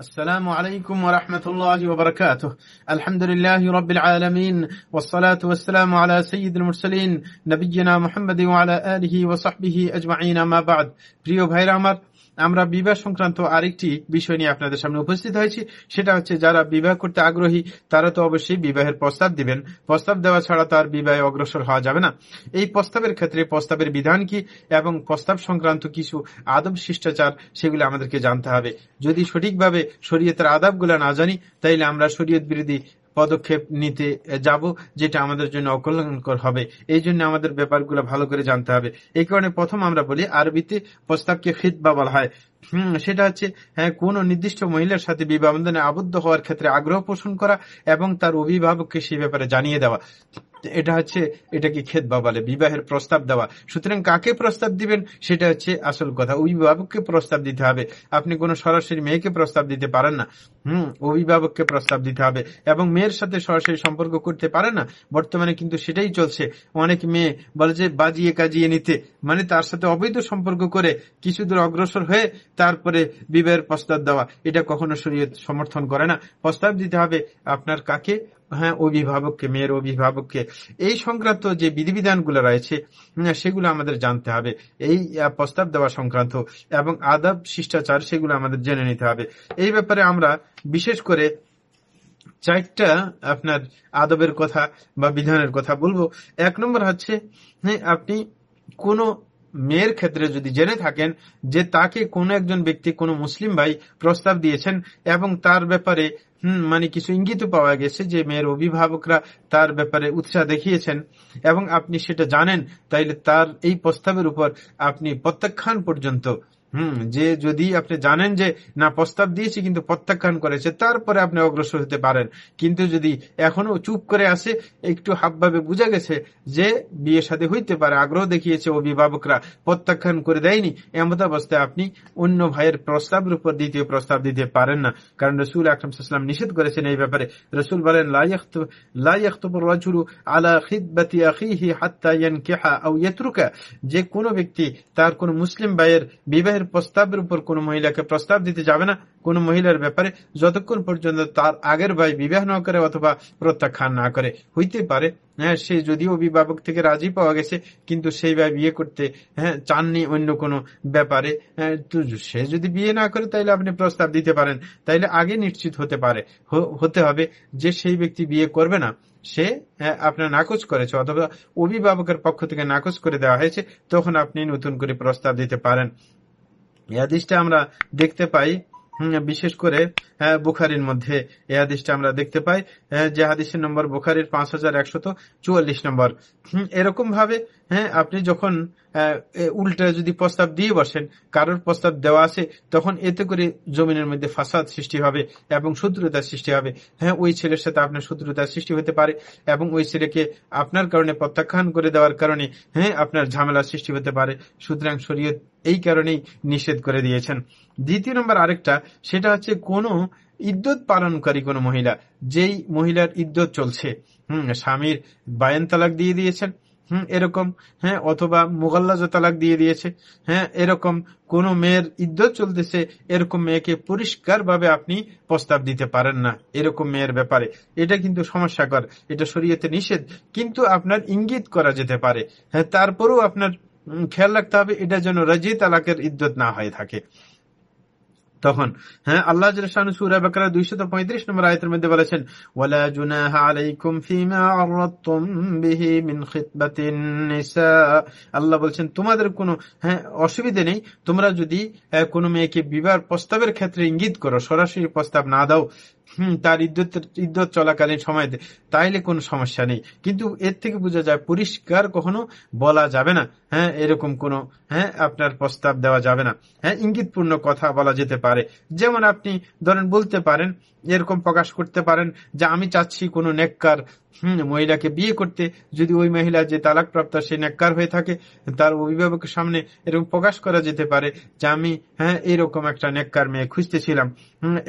السلام عليكم ورحمة الله وبركاته الحمد لله رب العالمين والصلاة والسلام على سيد المرسلين نبينا محمد وعلى آله وصحبه أجمعين ما بعد প্রিয় ভাইরা আমার আমরা বিবাহ সংক্রান্ত আরেকটি বিষয় নিয়ে আপনাদের সামনে উপস্থিত হয়েছি। সেটা হচ্ছে, যারা বিবাহ করতে আগ্রহী, তারা তো অবশ্যই বিবাহের প্রস্তাব দিবেন। প্রস্তাব দেওয়া ছাড়া তার বিবাহে অগ্রসর হওয়া যাবে না। এই প্রস্তাবের ক্ষেত্রে প্রস্তাবের বিধান কি এবং প্রস্তাব সংক্রান্ত কিছু আদব শিষ্টাচার সেগুলো আমাদেরকে জানতে হবে। যদি সঠিকভাবে শরীয়তের আদাবগুলো না জানি, তাইলে আমরা শরীয়ত বিরোধী পদক্ষেপ নিতে যাব, যেটা আমাদের জন্য অকল্যাণকর হবে। এই জন্য আমাদের ব্যাপারগুলো ভালো করে জানতে হবে। এই কারণে প্রথম আমরা বলি, আরবিতে প্রস্তাবকে খিতবা বলা হয়। সেটা হচ্ছে হ্যাঁ কোন নির্দিষ্ট মহিলার সাথে বিবাহ বন্ধনে আবদ্ধ হওয়ার ক্ষেত্রে আগ্রহ পোষণ করা এবং তার অভিভাবককে সেই ব্যাপারে জানিয়ে দেওয়া। এটা হচ্ছে এটাকে খেদবা বলে, বিবাহের প্রস্তাব দেওয়া। সুতরাং কাকে প্রস্তাব দিবেন, সেটা হচ্ছে আসল কথা। অভিভাবককে প্রস্তাব দিতে হবে। আপনি কোনো সরাসরি মেয়েকে প্রস্তাব দিতে পারেন না। হুম, অভিভাবককে প্রস্তাব দিতে হবে। এবং মেয়ের সাথে সরাসরি সম্পর্ক করতে পারে না। বর্তমানে কিন্তু সেটাই চলছে। অনেক মেয়ে বলে যে, বাজিয়ে কাজিয়ে নিতে। মানে তার সাথে অবৈধ সম্পর্ক করে কিছু দূর অগ্রসর হয়ে তারপরে বিবাহের প্রস্তাব দেওয়া, এটা কখনো শরীয়ত সমর্থন করে না। প্রস্তাব দিতে হবে আপনার কাকে? হ্যাঁ অভিভাবককে, মেয়ের অভিভাবককে। এই সংক্রান্ত যে বিধিবিধানগুলো রয়েছে সেগুলো আমাদের জানতে হবে। এই প্রস্তাব দেওয়া সংক্রান্ত এবং আদব, শিষ্টাচার, সেগুলো আমাদের জেনে নিতে হবে। এই ব্যাপারে আমরা বিশেষ করে চারটা আপনার আদবের কথা বা বিধানের কথা বলব। এক নম্বর হচ্ছে আপনি কোনো মেয়ের ক্ষেত্রে যদি জেনে থাকেন যে তাকে কোনো একজন ব্যক্তি, কোনো মুসলিম ভাই প্রস্তাব দিয়েছেন এবং তার ব্যাপারে, হম মানে কিছু ইঙ্গিত পাওয়া গেছে যে মেয়ের অভিভাবকরা তার ব্যাপারে উৎসাহ দেখিয়েছেন এবং আপনি সেটা জানেন, তাইলে তার এই প্রস্তাবের উপর আপনি প্রত্যাখ্যান পর্যন্ত হুম, যে যদি আপনি জানেন যে, না, প্রস্তাব দিয়েছি কিন্তু প্রত্যাখ্যান করেছে, তারপরে আপনি অগ্রসর হতে পারেন। কিন্তু যদি এখনও চুপ করে আসে একটু হাবভাবে বোঝা গেছে যে বিয়ে সাথে হইতে পারে, আগ্রহ দেখিয়েছে অভিভাবকরা, প্রত্যাখ্যান করে দেয়নি, এমত অবস্থায় আপনি অন্য ভাইয়ের প্রস্তাবের উপর দ্বিতীয় প্রস্তাব দিতে পারেন না। কারণ রসুল আকরমসাল্লাম নিষেধ করেছেন এই ব্যাপারে। রসুল বলেন আলা যে কোনো ব্যক্তি, তার কোন মুসলিম ভাইয়ের বিবাহ বিবাহের প্রস্তাবের উপর কোন মহিলাকে প্রস্তাব দিতে যাবে না। কোন মহিলার ব্যাপারে যতক্ষণ পর্যন্ত তার আগের ভাই বিবাহ না করে অথবা প্রত্যাখ্যান না করে হইতে পারে। হ্যাঁ সে যদিও অভিভাবক থেকে রাজি পাওয়া গেছে কিন্তু সেই ভাই বিয়ে করতে হ্যাঁ চাননি অন্য কোনো ব্যাপারে। হ্যাঁ, সে যদি বিয়ে না করে তাইলে আপনি প্রস্তাব দিতে পারেন। তাইলে আগে নিশ্চিত হতে পারে হতে হবে যে সেই ব্যক্তি বিয়ে করবে না। সে হ্যাঁ, আপনার নাকচ করেছে অথবা অভিভাবকের পক্ষ থেকে নাকচ করে দেওয়া হয়েছে তখন আপনি নতুন করে প্রস্তাব দিতে পারেন। এই হাদিসটা আমরা দেখতে পাই বিশেষ করে হ্যাঁ, বুখারির মধ্যে এই হাদিসটা আমরা দেখতে পাই হ্যাঁ, যে হাদিসের নম্বর বুখারির পাঁচ হাজার একশত চুয়াল্লিশ নম্বর। এরকম ভাবে হ্যাঁ আপনি যখন উল্টা যদি প্রস্তাব দিয়ে বসেন কারোর প্রস্তাব দেওয়া আছে তখন এতে করে জমিনের মধ্যে ফাসাদ সৃষ্টি হবে এবং শত্রুতার সৃষ্টি হবে। হ্যাঁ ওই ছেলের সাথে আপনার শত্রুতার সৃষ্টি হতে পারে এবং ওই ছেলেকে আপনার কারণে প্রত্যাখ্যান করে দেওয়ার কারণে হ্যাঁ আপনার ঝামেলা সৃষ্টি হতে পারে। সুতরাং শরীয়ত এই কারণেই নিষেধ করে দিয়েছেন। দ্বিতীয় নম্বর আরেকটা, সেটা হচ্ছে কোনো ইদ্যত পালনকারী কোন মহিলা, যেই মহিলার ইদ্যত চলছে, হম, স্বামীর বায়ান তালাক দিয়ে দিয়েছেন, হম, এরকম হ্যাঁ অথবা মোগাল্লাজ তালাক দিয়ে দিয়েছে হ্যাঁ এরকম কোন মেয়ের ইদ্যত চলতেছে, এরকম মেয়েকে পরিষ্কার ভাবে আপনি প্রস্তাব দিতে পারেন না, এরকম মেয়ের ব্যাপারে। এটা কিন্তু সমস্যাকর, এটা শরীয়তে নিষেধ, কিন্তু আপনার ইঙ্গিত করা যেতে পারে হ্যাঁ তারপরেও আপনার খেয়াল রাখতে হবে, এটা যেন রাজি তালাকের ইদ্যত না হয়ে থাকে। তখন হ্যাঁ আল্লাহ সুরা বাকরা দুইশত পঁয়ত্রিশ নম্বর আয়তের মধ্যে বলেছেন, ওয়ালা জুনাহ আলাইকুম ফিমা আরাদতুম বিহি মিন খিতবাতিন নিসা। আল্লাহ বলছেন, তোমাদের কোনো হ্যাঁ অসুবিধা নেই। তোমরা যদি কোনো মেয়েকে বিবাহ প্রস্তাবের ক্ষেত্রে ইঙ্গিত করো, সরাসরি প্রস্তাব না দাও তার ইদ্যত চলাকালীন সময়তে তাইলে কোনো সমস্যা নেই। কিন্তু এর থেকে বোঝা যায় পরিষ্কার কখনো বলা যাবে না। হ্যাঁ এরকম কোনো হ্যাঁ আপনার প্রস্তাব দেওয়া যাবে না। হ্যাঁ ইঙ্গিতপূর্ণ কথা বলা যেতে পারে। যেমন আপনি, ধরেন বলতে পারেন, এরকম প্রকাশ করতে পারেন যে আমি চাচ্ছি কোনো নেককার মহিলাকে বিয়ে করতে যদি ওই মহিলা যে তালাক প্রাপ্ত সে নেককার হয়ে থাকে, তার অভিভাবকের সামনে এরকম প্রকাশ করা যেতে পারে যে আমি হ্যাঁ এরকম একটা নেককার মেয়ে খুঁজতেছিলাম।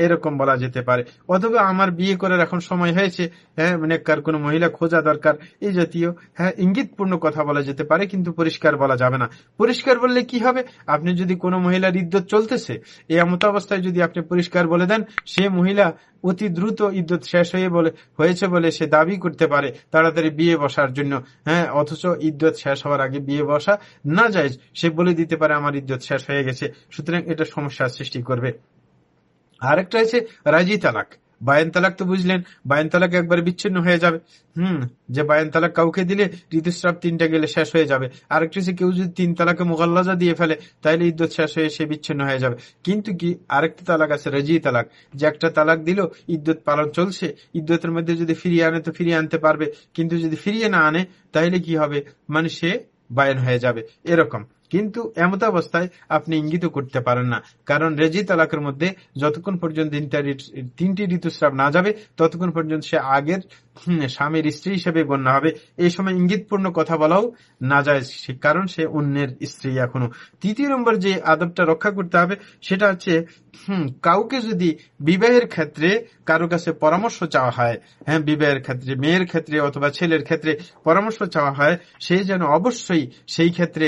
এরকম বলা যেতে পারে। অথবা আমার বিয়ে করার এখন সময় হয়েছে হ্যাঁ নেককার কোনো মহিলা খোঁজা দরকার, এই জাতীয় হ্যাঁ ইঙ্গিতপূর্ণ কথা বলা যেতে পারে, কিন্তু পরিষ্কার বলা যাবে না। পরিষ্কার বললে কি হবে? আপনি যদি কোনো মহিলার ইদ্যত চলতেছে এই এমত অবস্থায় যদি আপনি পরিষ্কার বলে দেন, সে মহিলা অতি দ্রুত ইদ্যুৎ শেষ হয়ে বলে, হয়েছে বলে সে দাবি করতে পারে তাড়াতাড়ি বিয়ে বসার জন্য। হ্যাঁ অথচ ইদ্যুৎ শেষ হওয়ার আগে বিয়ে বসা না যায়, সে বলে দিতে পারে আমার ইদ্যুৎ শেষ হয়ে গেছে, সুতরাং এটা সমস্যার সৃষ্টি করবে। আরেকটা হচ্ছে রাজি তালাক। বায়ন তালাক তো বুঝলেন, বায়ন তালাক একবার বিচ্ছিন্ন হয়ে যাবে। হুম, যে বায়ন তালাক কাউকে দিলে ঋতুস্রাব তিনটা গেলে শেষ হয়ে যাবে। আরেকটি হচ্ছে কেউ যদি তিন তালাকে মোকাল্লাজা দিয়ে ফেলে তাহলে ইদ্যুৎ শেষ হয়ে সে বিচ্ছিন্ন হয়ে যাবে। কিন্তু কি আরেকটা তালাক আছে, রেজি তালাক, যে একটা তালাক দিল ইদ্যুৎ পালন চলছে ইদ্যুতের মধ্যে যদি ফিরিয়ে আনে তো ফিরিয়ে আনতে পারবে। কিন্তু যদি ফিরিয়ে না আনে তাহলে কি হবে? মানে সে বায়ন হয়ে যাবে। এরকম। কিন্তু এমত অবস্থায় আপনি ইঙ্গিত করতে পারেন না। কারণ রেজি তালাকের মধ্যে যতক্ষণ পর্যন্ত তিনটি ঋতুস্রাব না যাবে, ততক্ষণ পর্যন্ত সে আগের স্বামীর স্ত্রী হিসেবে গণ্য হবে। এই সময় ইঙ্গিতপূর্ণ কথা বলাও না যায় কারণ সে অন্যের স্ত্রী এখনও। তৃতীয় নম্বর যে আদবটা রক্ষা করতে হবে, সেটা হচ্ছে কাউকে যদি বিবাহের ক্ষেত্রে কারও কাছে পরামর্শ চাওয়া হয় হ্যাঁ বিবাহের ক্ষেত্রে, মেয়ের ক্ষেত্রে অথবা ছেলের ক্ষেত্রে পরামর্শ চাওয়া হয়, সে যেন অবশ্যই সেই ক্ষেত্রে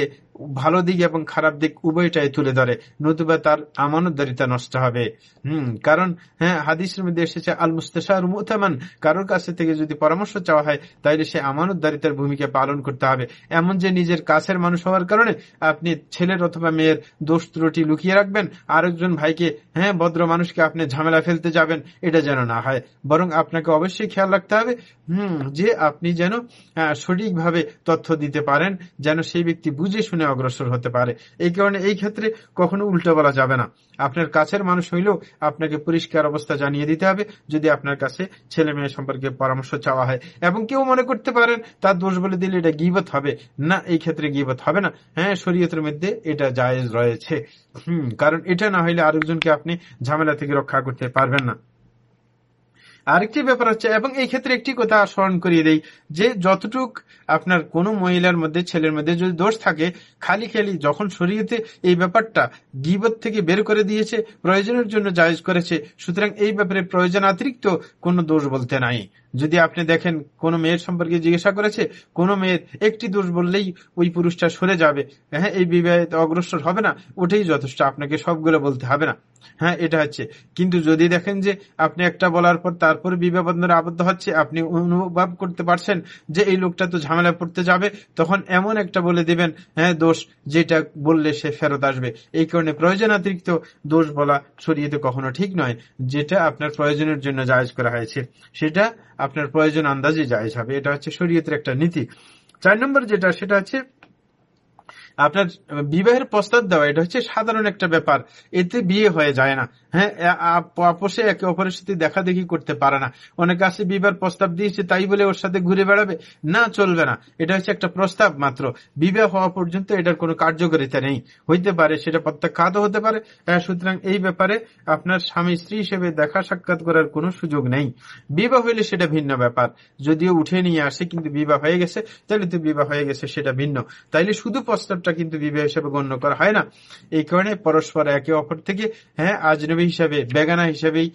ভালো দিক এবং খারাপ দিক উভয়টাই তুলে ধরে, নতুবা তার আমানতদারিতা নষ্ট হবে। হম, কারণ হ্যাঁ হাদিসের মধ্যে এসেছে আল মুস্তার মুতামান, কারোর কাছে থেকে যদি পরামর্শ চাওয়া হয় তাহলে সে আমানতদারিতার ভূমিকা পালন করতে হবে। এমন যে নিজের কাছের মানুষ হওয়ার কারণে আপনি ছেলের অথবা মেয়ের দোষ ত্রুটি লুকিয়ে রাখবেন, আরেকজন ভাইকে হ্যাঁ ভদ্র মানুষকে আপনি ঝামেলা ফেলতে যাবেন, এটা যেন না হয়। বরং আপনাকে অবশ্যই খেয়াল রাখতে হবে হম, যে আপনি যেন সঠিকভাবে তথ্য দিতে পারেন, যেন সেই ব্যক্তি বুঝে শুনে অগ্রসর হতে পারে। এই কারণে এই ক্ষেত্রে কখনো উল্টো বলা যাবে না। আপনার কাছের মানুষ হইলেও আপনাকে পরিষ্কার অবস্থা জানিয়ে দিতে হবে, যদি আপনার কাছে ছেলে মেয়ে সম্পর্কে পরামর্শ চাওয়া হয়। এবং কেউ মনে করতে পারেন, তার দোষ বলে দিলে এটা গিবত হবে। না, এই ক্ষেত্রে গিবত হবে না। হ্যাঁ শরীয়তের মধ্যে এটা জায়েজ রয়েছে। হম, কারণ এটা না হইলে আরেকজনকে আপনি ঝামেলা থেকে রক্ষা করতে পারবেন না। আরেকটি ব্যাপার হচ্ছে, এবং এই ক্ষেত্রে একটি কথা স্মরণ করিয়ে দেই, যে যতটুক আপনার কোন মহিলার মধ্যে, ছেলের মধ্যে যদি দোষ থাকে, খালি খালি, যখন শরীয়তে এই ব্যাপারটা গিবত থেকে বের করে দিয়েছে, প্রয়োজনের জন্য জায়জ করেছে, সুতরাং এই ব্যাপারে প্রয়োজন অতিরিক্ত কোনো দোষ বলতে নাই। যদি আপনি দেখেন, কোন মেয়ের সম্পর্কে জিজ্ঞাসা করেছে, কোন মেয়ের একটি দোষ বললেই ওই পুরুষটা সরে যাবে। হ্যাঁ এই বিবাহে অগ্রসর হবে না, ওটাই যথেষ্ট, আপনাকে সবগুলো বলতে হবে না। হ্যাঁ এটা হচ্ছে। কিন্তু যদি দেখেন যে আপনি একটা বলার পর তারপর বিবাহ বন্ধনে আবদ্ধ হচ্ছে, আপনি অনুভব করতে পারছেন যে এই লোকটা তো ঝামেলা পড়তে যাবে, তখন এমন একটা বলে দিবেন হ্যাঁ দোষ যেটা বললে সে ফেরত আসবে। এই কারণে প্রয়োজন অতিরিক্ত দোষ বলা সরিয়ে কখনো ঠিক নয়, যেটা আপনার প্রয়োজনের জন্য জায়জ করা হয়েছে। সেটা আপনার প্রয়োজন আন্দাজে জায়জ হবে। এটা হচ্ছে শরীয়তের একটা নীতি। চার নম্বর যেটা, সেটা হচ্ছে আপনার বিবাহের প্রস্তাব দেওয়া, এটা হচ্ছে সাধারণ একটা ব্যাপার। এতে বিয়ে হয়ে যায় না। হ্যাঁ আপোষে একে অপরের সাথে দেখা দেখি করতে পারে না। অনেকে আছে বিবাহ প্রস্তাব দিয়েছে, তাই বলে ওর সাথে ঘুরে বেড়াবে? না, চলবে না। এটা হচ্ছে একটা প্রস্তাব মাত্র। বিবাহ হওয়া পর্যন্ত এটার কোনো কার্যকারিতা নেই। হইতে পারে সেটা প্রত্যাখ্যাত হতে পারে। সুতরাং এই ব্যাপারে আপনার স্বামী স্ত্রী হিসেবে দেখা সাক্ষাৎ করার কোনো সুযোগ নেই। বিবাহ হইলে সেটা ভিন্ন ব্যাপার। যদিও উঠে নিয়ে আসে, কিন্তু বিবাহ হয়ে গেছে তাহলে তো বিবাহ হয়ে গেছে, সেটা ভিন্ন। তাইলে শুধু প্রস্তাবটা কিন্তু বিবাহ হিসেবে গণ্য করা হয় না। এই কারণে পরস্পর একে অপর থেকে হ্যাঁ আজনবী হিসাবে, বেগানা হিসেবেই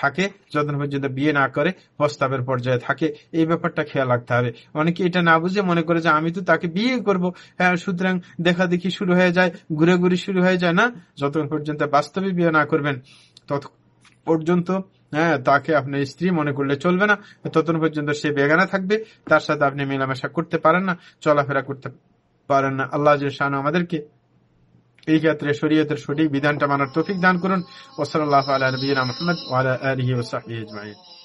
থাকে। যতক্ষণ পর্যন্ত বিয়ে না করে, প্রস্তাবের পর্যায়ে থাকে। এই ব্যাপারটা খেয়াল রাখতে হবে। অনেকে এটা না বুঝে মনে করে যে, আমি তো তাকে বিয়ে করব। হ্যাঁ সুতরাং দেখা দেখি শুরু হয়ে যায় ঘুরে ঘুরে শুরু হয়ে যায়, না? যতক্ষণ পর্যন্ত বাস্তবে বিয়ে না করবেন, তত পর্যন্ত হ্যাঁ তাকে আপনার স্ত্রী মনে করলে চলবে না। ততক্ষণ পর্যন্ত সে বেগানা থাকবে, তার সাথে আপনি মেলামেশা করতে পারেন না, চলাফেরা করতে পারেন না। আল্লাহ শাহানু আমাদেরকে এই ক্ষেত্রে শরীয়তের সঠিক বিধানটা মানার তৌফিক দান করুন। ওসলাল্লাহ আলী নবীনা মোহাম্মদ আলহি